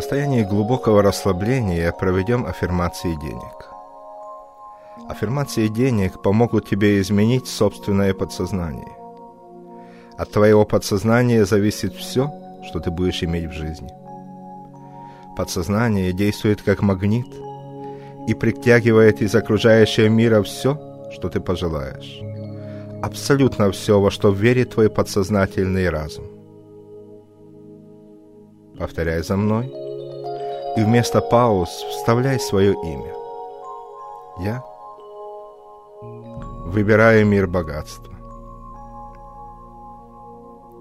Состоянии глубокого расслабления проведем аффирмации денег. Аффирмации денег помогут тебе изменить собственное подсознание. От твоего подсознания зависит все, что ты будешь иметь в жизни. Подсознание действует как магнит и притягивает из окружающего мира все, что ты пожелаешь. Абсолютно все, во что верит твой подсознательный разум. Повторяй за мной и вместо пауз вставляй свое имя. Я выбираю мир богатства.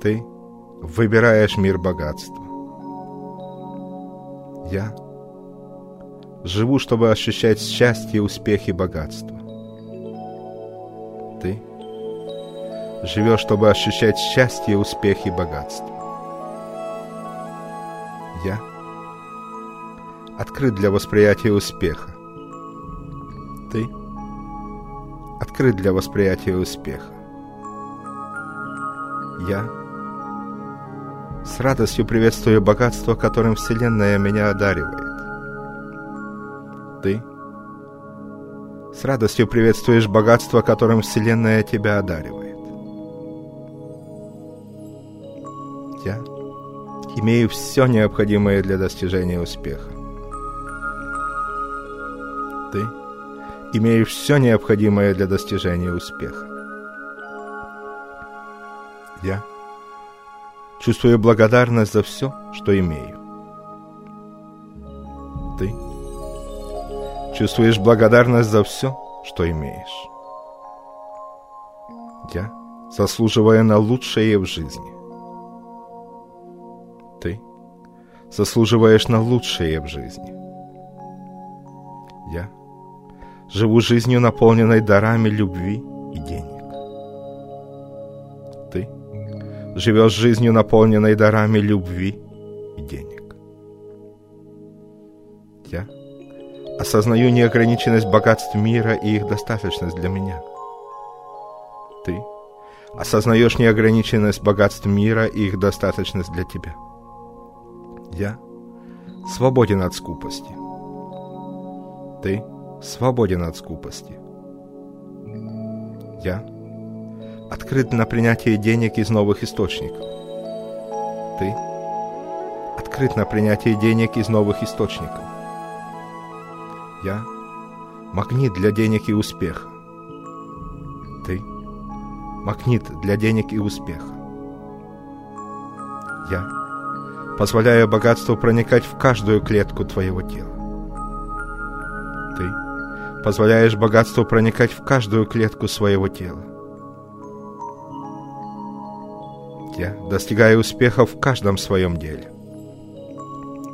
Ты выбираешь мир богатства. Я живу, чтобы ощущать счастье, успех и богатство. Ты живешь, чтобы ощущать счастье, успех и богатство. Я открыт для восприятия успеха. Ты открыт для восприятия успеха. Я с радостью приветствую богатство, которым Вселенная меня одаривает. Ты с радостью приветствуешь богатство, которым Вселенная тебя одаривает. Я имею все необходимое для достижения успеха. Имеешь все необходимое для достижения успеха. Я чувствую благодарность за все, что имею. Ты чувствуешь благодарность за все, что имеешь. Я заслуживаю на лучшее в жизни. Ты заслуживаешь на лучшее в жизни. Я живу жизнью, наполненной дарами любви и денег. Ты живешь жизнью, наполненной дарами любви и денег. Я осознаю неограниченность богатств мира и их достаточность для меня. Ты осознаешь неограниченность богатств мира и их достаточность для тебя. Я свободен от скупости. Ты свободен от скупости. Я открыт на принятие денег из новых источников. Ты открыт на принятие денег из новых источников. Я магнит для денег и успеха. Ты магнит для денег и успеха. Я позволяю богатству проникать в каждую клетку твоего тела. Позволяешь богатству проникать в каждую клетку своего тела. Я достигаю успеха в каждом своем деле.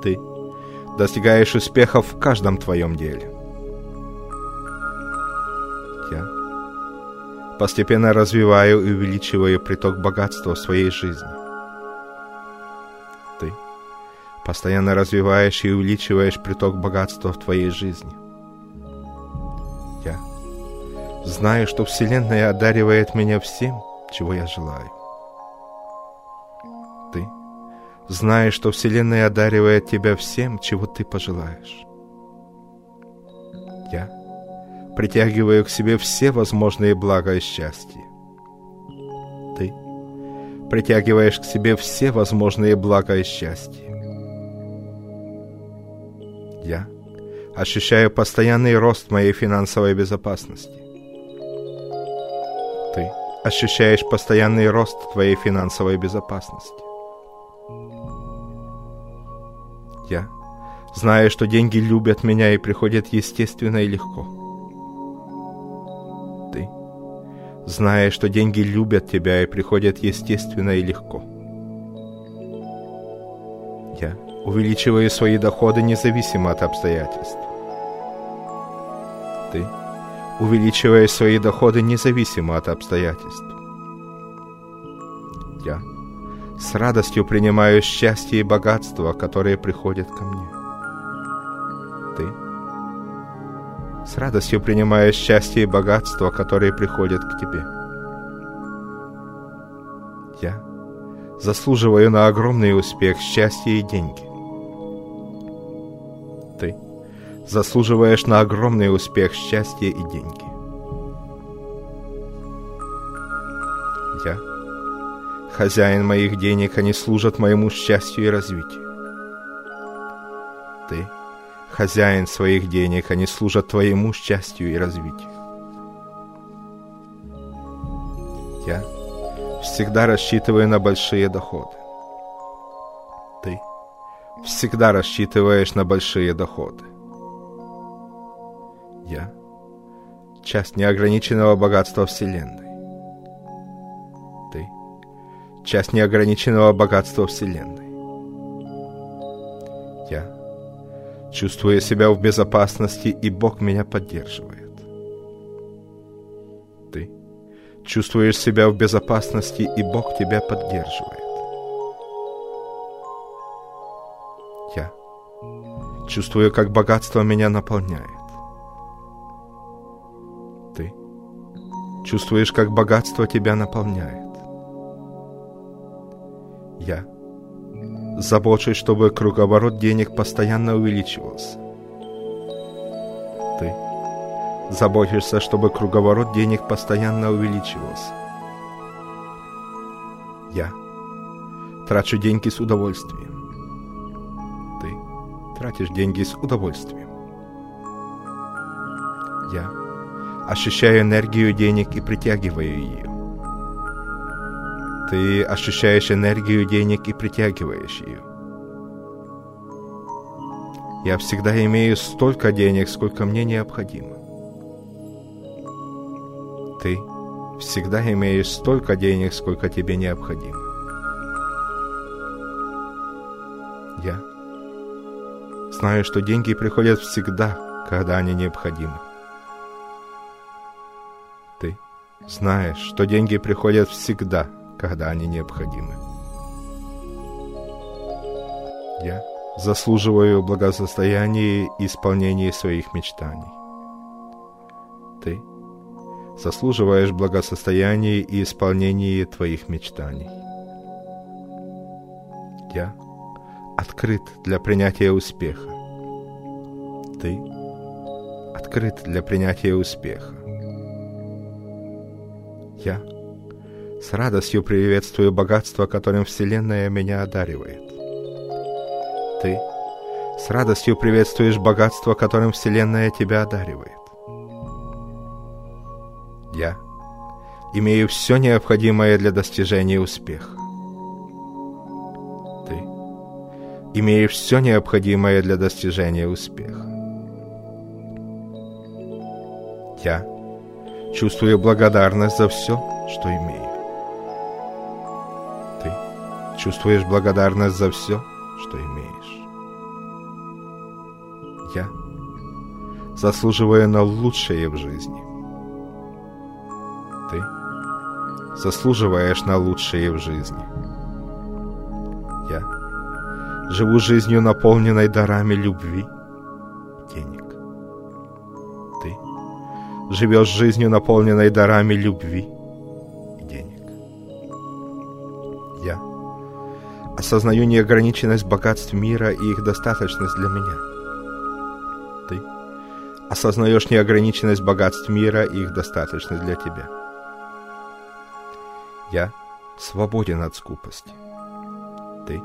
Ты достигаешь успеха в каждом твоем деле. Я постепенно развиваю и увеличиваю приток богатства в своей жизни. Ты постоянно развиваешь и увеличиваешь приток богатства в твоей жизни. Знаю, что Вселенная одаривает меня всем, чего я желаю. Ты знаешь, что Вселенная одаривает тебя всем, чего ты пожелаешь. Я притягиваю к себе все возможные блага и счастья. Ты притягиваешь к себе все возможные блага и счастья. Я ощущаю постоянный рост моей финансовой безопасности. Ты ощущаешь постоянный рост твоей финансовой безопасности. Я знаю, что деньги любят меня и приходят естественно и легко. Ты знаешь, что деньги любят тебя и приходят естественно и легко. Я увеличиваю свои доходы независимо от обстоятельств. Ты увеличиваешь свои доходы независимо от обстоятельств. Я с радостью принимаю счастье и богатство, которые приходят ко мне. Ты с радостью принимаешь счастье и богатство, которые приходят к тебе. Я заслуживаю на огромный успех, счастье и деньги. Заслуживаешь на огромный успех, счастье и деньги. Я хозяин моих денег, они служат моему счастью и развитию. Ты хозяин своих денег, они служат твоему счастью и развитию. Я всегда рассчитываю на большие доходы. Ты всегда рассчитываешь на большие доходы. Я — часть неограниченного богатства Вселенной. Ты — часть неограниченного богатства Вселенной. Я чувствую себя в безопасности, и Бог меня поддерживает. Ты чувствуешь себя в безопасности, и Бог тебя поддерживает. Я чувствую, как богатство меня наполняет. Чувствуешь, как богатство тебя наполняет. Я забочусь, чтобы круговорот денег постоянно увеличивался. Ты заботишься, чтобы круговорот денег постоянно увеличивался. Я трачу деньги с удовольствием. Ты тратишь деньги с удовольствием. Я ощущаю энергию денег и притягиваю ее. Ты ощущаешь энергию денег и притягиваешь ее. Я всегда имею столько денег, сколько мне необходимо. Ты всегда имеешь столько денег, сколько тебе необходимо. Я знаю, что деньги приходят всегда, когда они необходимы. Знаешь, что деньги приходят всегда, когда они необходимы. Я заслуживаю благосостояния и исполнения своих мечтаний. Ты заслуживаешь благосостояния и исполнения твоих мечтаний. Я открыт для принятия успеха. Ты открыт для принятия успеха. Я с радостью приветствую богатство, которым Вселенная меня одаривает. Ты с радостью приветствуешь богатство, которым Вселенная тебя одаривает. Я имею все необходимое для достижения успеха. Ты имеешь все необходимое для достижения успеха. Я чувствую благодарность за все, что имею. чувствуешь благодарность за все, что имеешь. Я заслуживаю на лучшее в жизни. Ты заслуживаешь на лучшее в жизни. Я живу жизнью, наполненной дарами любви живешь жизнью, наполненной дарами любви осознаю неограниченность богатств мира и их достаточность для меня. Ты осознаешь неограниченность богатств мира и их достаточность для тебя. Я свободен от скупости. Ты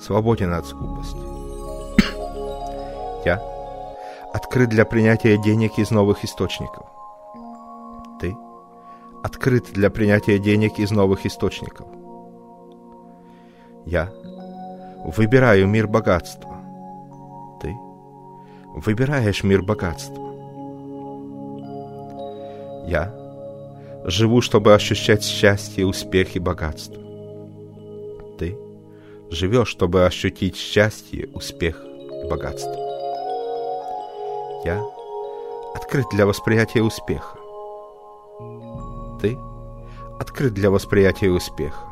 свободен от скупости. Я открыт для принятия денег из новых источников. Ты открыт для принятия денег из новых источников. Я выбираю мир богатства. Ты выбираешь мир богатства. Я живу, чтобы ощущать счастье, успех и богатство. Ты живешь, чтобы ощутить счастье, успех и богатство. Я открыт для восприятия успеха. Ты открыт для восприятия успеха.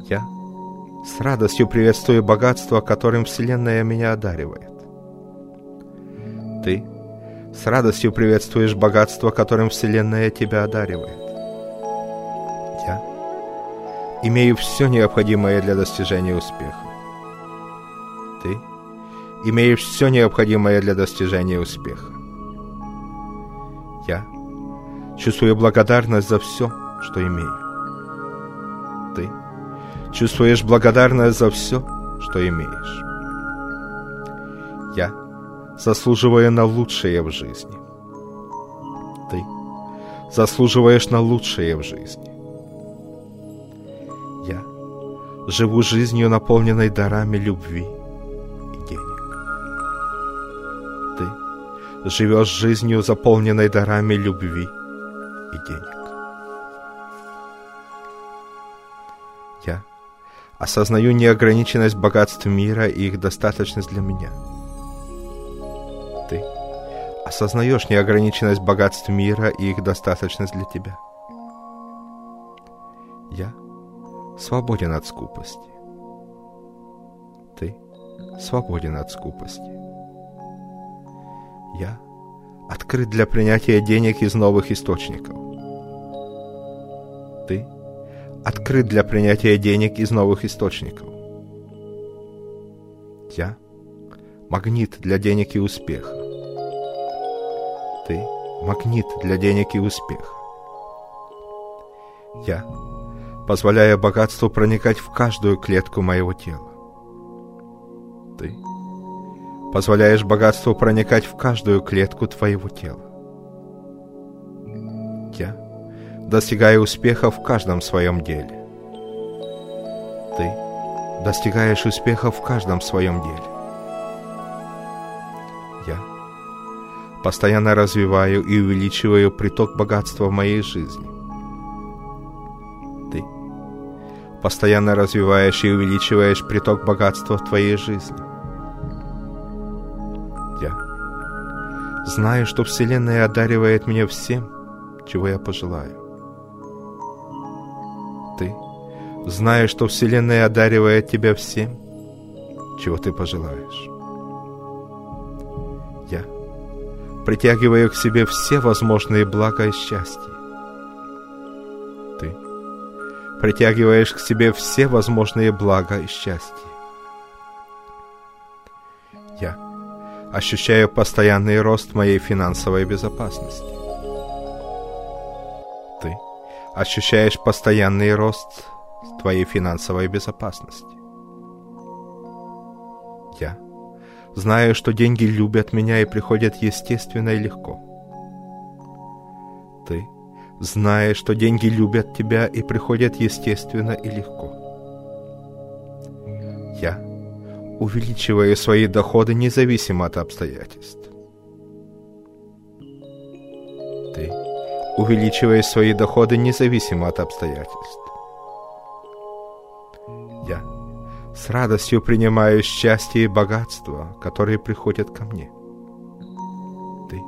Я с радостью приветствую богатство, которым Вселенная меня одаривает. Ты с радостью приветствуешь богатство, которым Вселенная тебя одаривает. Я имею все необходимое для достижения успеха. Ты имеешь все необходимое для достижения успеха. Я чувствую благодарность за все, что имею. Ты чувствуешь благодарность за все, что имеешь. Я заслуживаю на лучшее в жизни. Ты заслуживаешь на лучшее в жизни. Я живу жизнью, наполненной дарами любви живешь жизнью, заполненной дарами любви и денег. Я осознаю неограниченность богатств мира и их достаточность для меня – ты осознаешь неограниченность богатств мира и их достаточность для тебя. Я свободен от скупости. Ты свободен от скупости. Я открыт для принятия денег из новых источников. Ты открыт для принятия денег из новых источников. Я магнит для денег и успеха ты — магнит для денег и успеха. Я позволяю богатству проникать в каждую клетку моего тела. Ты позволяешь богатству проникать в каждую клетку твоего тела. Я достигаю успеха в каждом своем деле. Ты достигаешь успеха в каждом своем деле. постоянно развиваю и увеличиваю приток богатства в моей жизни. Ты постоянно развиваешь и увеличиваешь приток богатства в твоей жизни. Знаю, что Вселенная одаривает меня всем, чего я пожелаю. Ты знаешь, что Вселенная одаривает тебя всем, чего ты пожелаешь. Я притягивая к себе все возможные блага и счастья. Ты притягиваешь к себе все возможные блага и счастья. Ощущаю постоянный рост моей финансовой безопасности. Ты ощущаешь постоянный рост твоей финансовой безопасности. Я Знаю, что деньги любят меня и приходят естественно и легко. Ты знаешь, что деньги любят тебя и приходят естественно и легко. Я увеличиваю свои доходы независимо от обстоятельств. Ты увеличиваешь свои доходы независимо от обстоятельств. Я с радостью принимаю счастье и богатство, которые приходят ко мне. Ты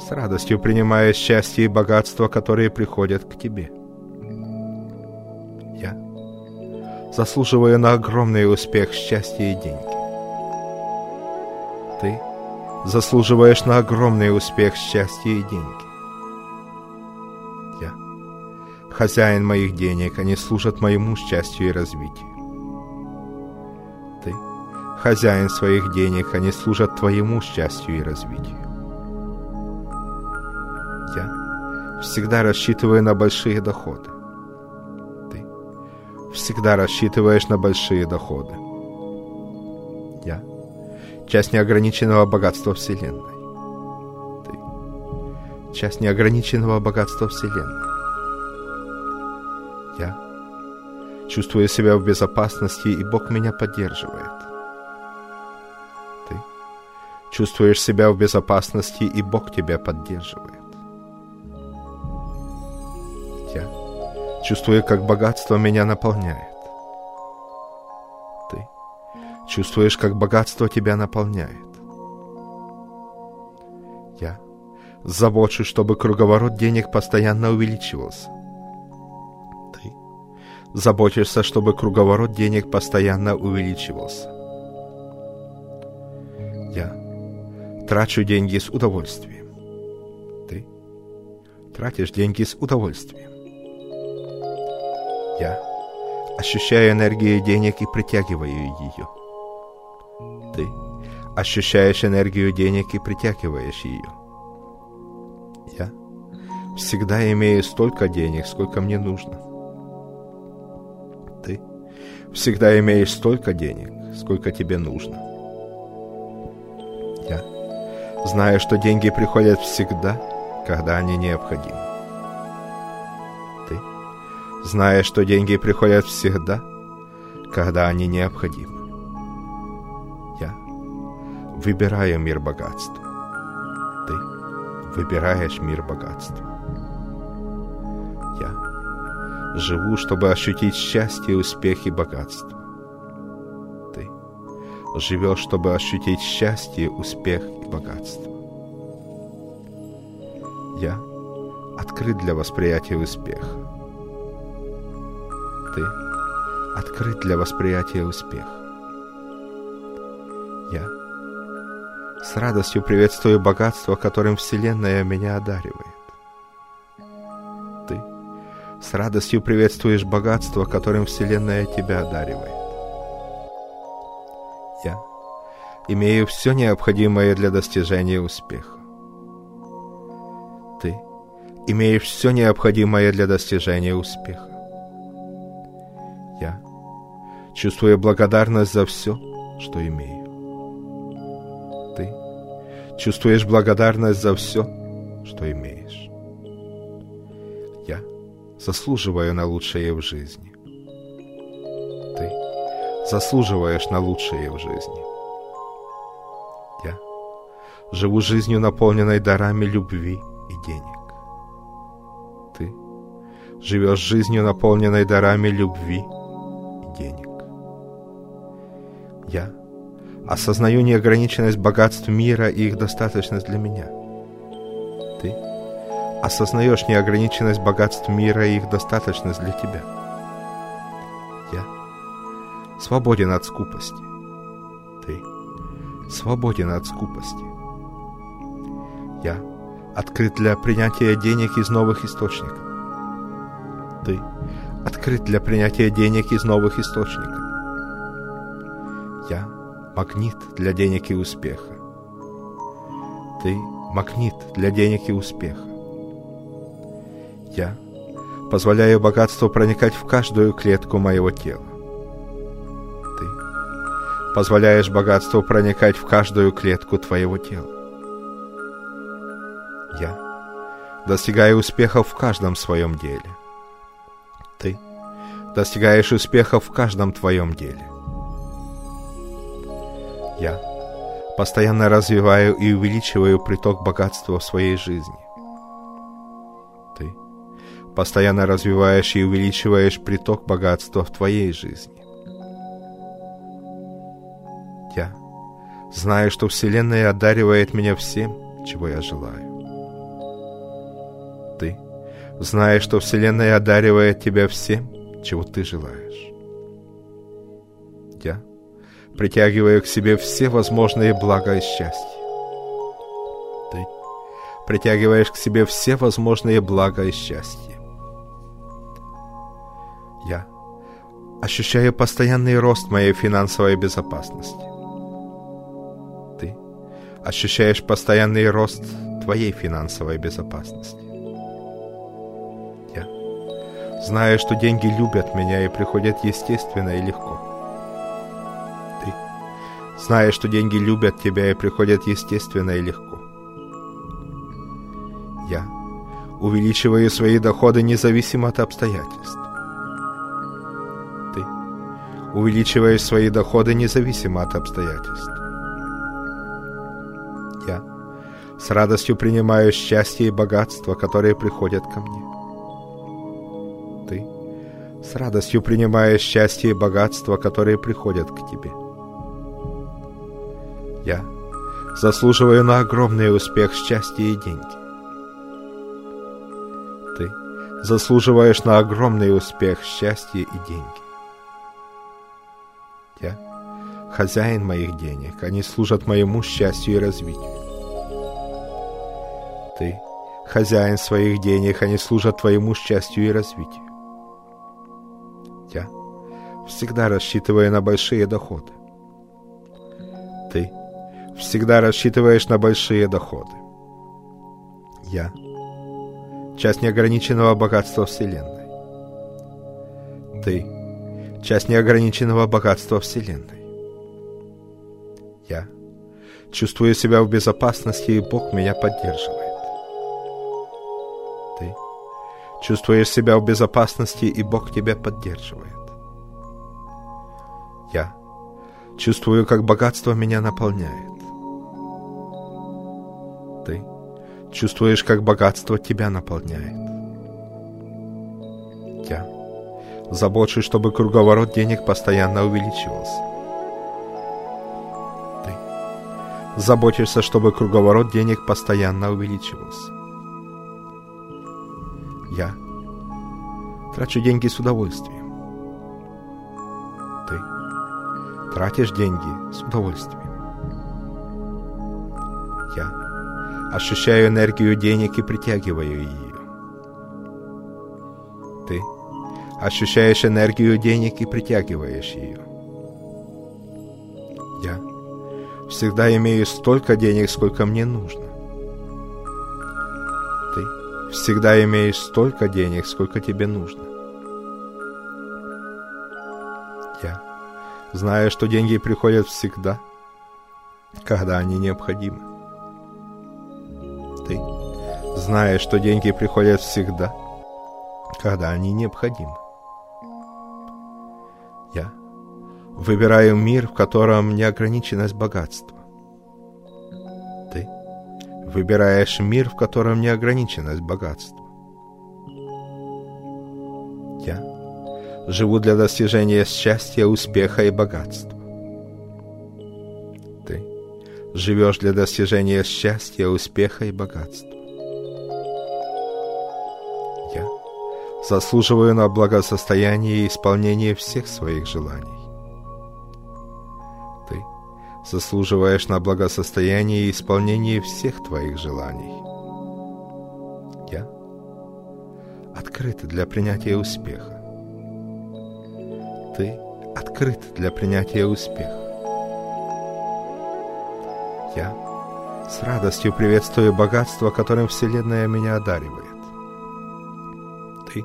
с радостью принимаешь счастье и богатство, которые приходят к тебе. Заслуживаю на огромный успех счастья и деньги. Ты заслуживаешь на огромный успех счастья и деньги. Я хозяин моих денег, они служат моему счастью и развитию хозяин своих денег, они служат твоему счастью и развитию. Я всегда рассчитываю на большие доходы. Ты всегда рассчитываешь на большие доходы. Я часть неограниченного богатства Вселенной. Ты часть неограниченного богатства Вселенной. Я чувствую себя в безопасности, и Бог меня поддерживает. Чувствуешь себя в безопасности, и Бог тебя поддерживает. Чувствую, как богатство меня наполняет. Ты чувствуешь, как богатство тебя наполняет. Я забочусь, чтобы круговорот денег постоянно увеличивался. Ты заботишься, чтобы круговорот денег постоянно увеличивался. Я трачу деньги с удовольствием. Ты тратишь деньги с удовольствием. Я ощущаю энергию денег и притягиваю ее. Ты ощущаешь энергию денег и притягиваешь ее. Я всегда имею столько денег, сколько мне нужно. Ты всегда имеешь столько денег, сколько тебе нужно. Я знаю, что деньги приходят всегда, когда они необходимы. Знаешь, что деньги приходят всегда, когда они необходимы. Я выбираю мир богатства. Ты выбираешь мир богатства. Я живу, чтобы ощутить счастье, успех и богатство. Ты живешь, чтобы ощутить счастье, успех и богатство. Я открыт для восприятия успеха. Открыт для восприятия успеха. Я с радостью приветствую богатство, которым Вселенная меня одаривает. Ты с радостью приветствуешь богатство, которым Вселенная тебя одаривает. Я имею все необходимое для достижения успеха. Ты имеешь все необходимое для достижения успеха. Я чувствую благодарность за все, что имею. Ты чувствуешь благодарность за все, что имеешь. Я заслуживаю на лучшее в жизни. Ты заслуживаешь на лучшее в жизни. Я живу жизнью, наполненной дарами любви и денег. Ты живешь жизнью, наполненной дарами любви денег. Я осознаю неограниченность богатств мира и их достаточность для меня. Ты осознаешь неограниченность богатств мира и их достаточность для тебя. Я свободен от скупости. Ты свободен от скупости. Я открыт для принятия денег из новых источников. Ты открыт для принятия денег из новых источников. Я магнит для денег и успеха. Ты магнит для денег и успеха. Я позволяю богатству проникать в каждую клетку моего тела. Ты позволяешь богатству проникать в каждую клетку твоего тела. Я достигаю успехов в каждом своем деле. Достигаешь успехов в каждом твоем деле. Я постоянно развиваю и увеличиваю приток богатства в своей жизни. Ты постоянно развиваешь и увеличиваешь приток богатства в твоей жизни. Я знаю, что Вселенная одаривает меня всем, чего я желаю. Ты знаешь, что Вселенная одаривает тебя всем, чего ты желаешь. Я притягиваю к себе все возможные блага и счастья. Ты притягиваешь к себе все возможные блага и счастья. Я ощущаю постоянный рост моей финансовой безопасности. Ты ощущаешь постоянный рост твоей финансовой безопасности. Я знаю, что деньги любят меня и приходят естественно и легко. Ты знаешь, что деньги любят тебя и приходят естественно и легко. Я увеличиваю свои доходы независимо от обстоятельств. Ты увеличиваешь свои доходы независимо от обстоятельств. Я с радостью принимаю счастье и богатство, которые приходят ко мне. С радостью принимаешь счастье и богатство, которые приходят к тебе. Я заслуживаю на огромный успех, счастье и деньги. Ты заслуживаешь на огромный успех, счастье и деньги. Я хозяин моих денег, они служат моему счастью и развитию. Ты хозяин своих денег, они служат твоему счастью и развитию. Я всегда рассчитываю на большие доходы. Ты всегда рассчитываешь на большие доходы. Я — часть неограниченного богатства Вселенной. Ты — часть неограниченного богатства Вселенной. Я чувствую себя в безопасности, и Бог меня поддерживает. Чувствуешь себя в безопасности, и Бог тебя поддерживает. Я чувствую, как богатство меня наполняет. Ты чувствуешь, как богатство тебя наполняет. Я забочусь, чтобы круговорот денег постоянно увеличивался. Ты заботишься, чтобы круговорот денег постоянно увеличивался. Я трачу деньги с удовольствием. Ты тратишь деньги с удовольствием. Я ощущаю энергию денег и притягиваю ее. Ты ощущаешь энергию денег и притягиваешь ее. Я всегда имею столько денег, сколько мне нужно. Всегда имеешь столько денег, сколько тебе нужно. Я знаю, что деньги приходят всегда, когда они необходимы. Ты знаешь, что деньги приходят всегда, когда они необходимы. Я выбираю мир, в котором неограниченность богатства. Выбираешь мир, в котором неограниченность богатства. Я живу для достижения счастья, успеха и богатства. Ты живешь для достижения счастья, успеха и богатства. Я заслуживаю на благосостояние и исполнение всех своих желаний. Заслуживаешь на благосостояние и исполнение всех твоих желаний. Я открыт для принятия успеха. Ты открыт для принятия успеха. Я с радостью приветствую богатство, которым Вселенная меня одаривает. Ты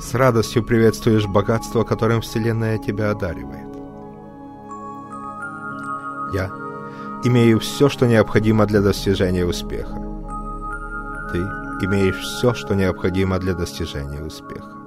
с радостью приветствуешь богатство, которым Вселенная тебя одаривает. Я имею все, что необходимо для достижения успеха. Ты имеешь все, что необходимо для достижения успеха.